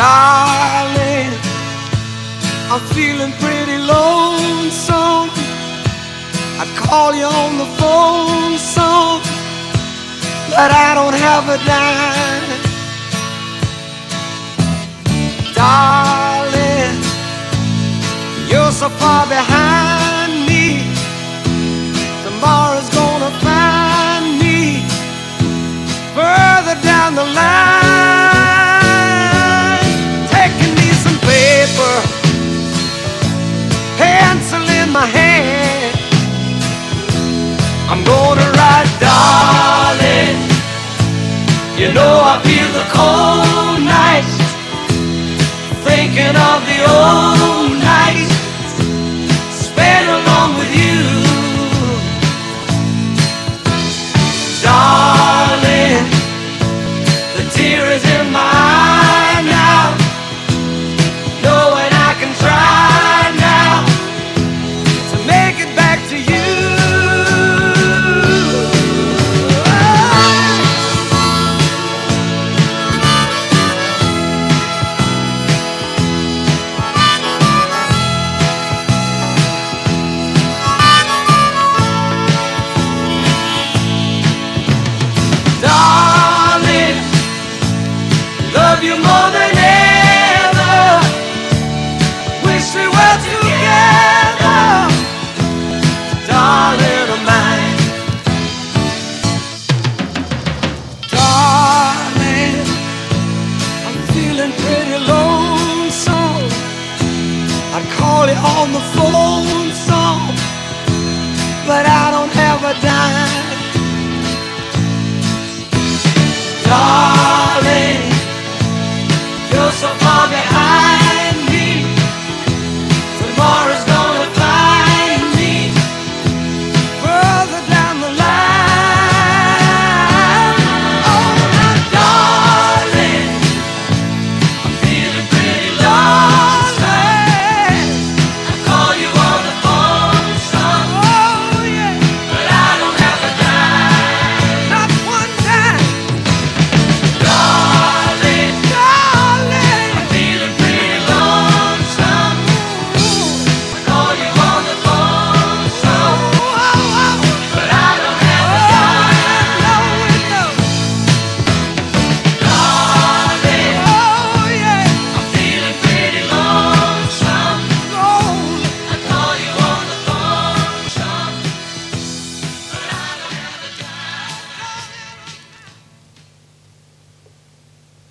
Darling, I'm feeling pretty lonesome. I'd call you on the phone some, but I don't have a dime. Darling, you're so far behind You know I feel the cold nights, thinking of the old Wish we were together, darling of mine. Darling, I'm feeling pretty lonesome. I'd call you on the phone.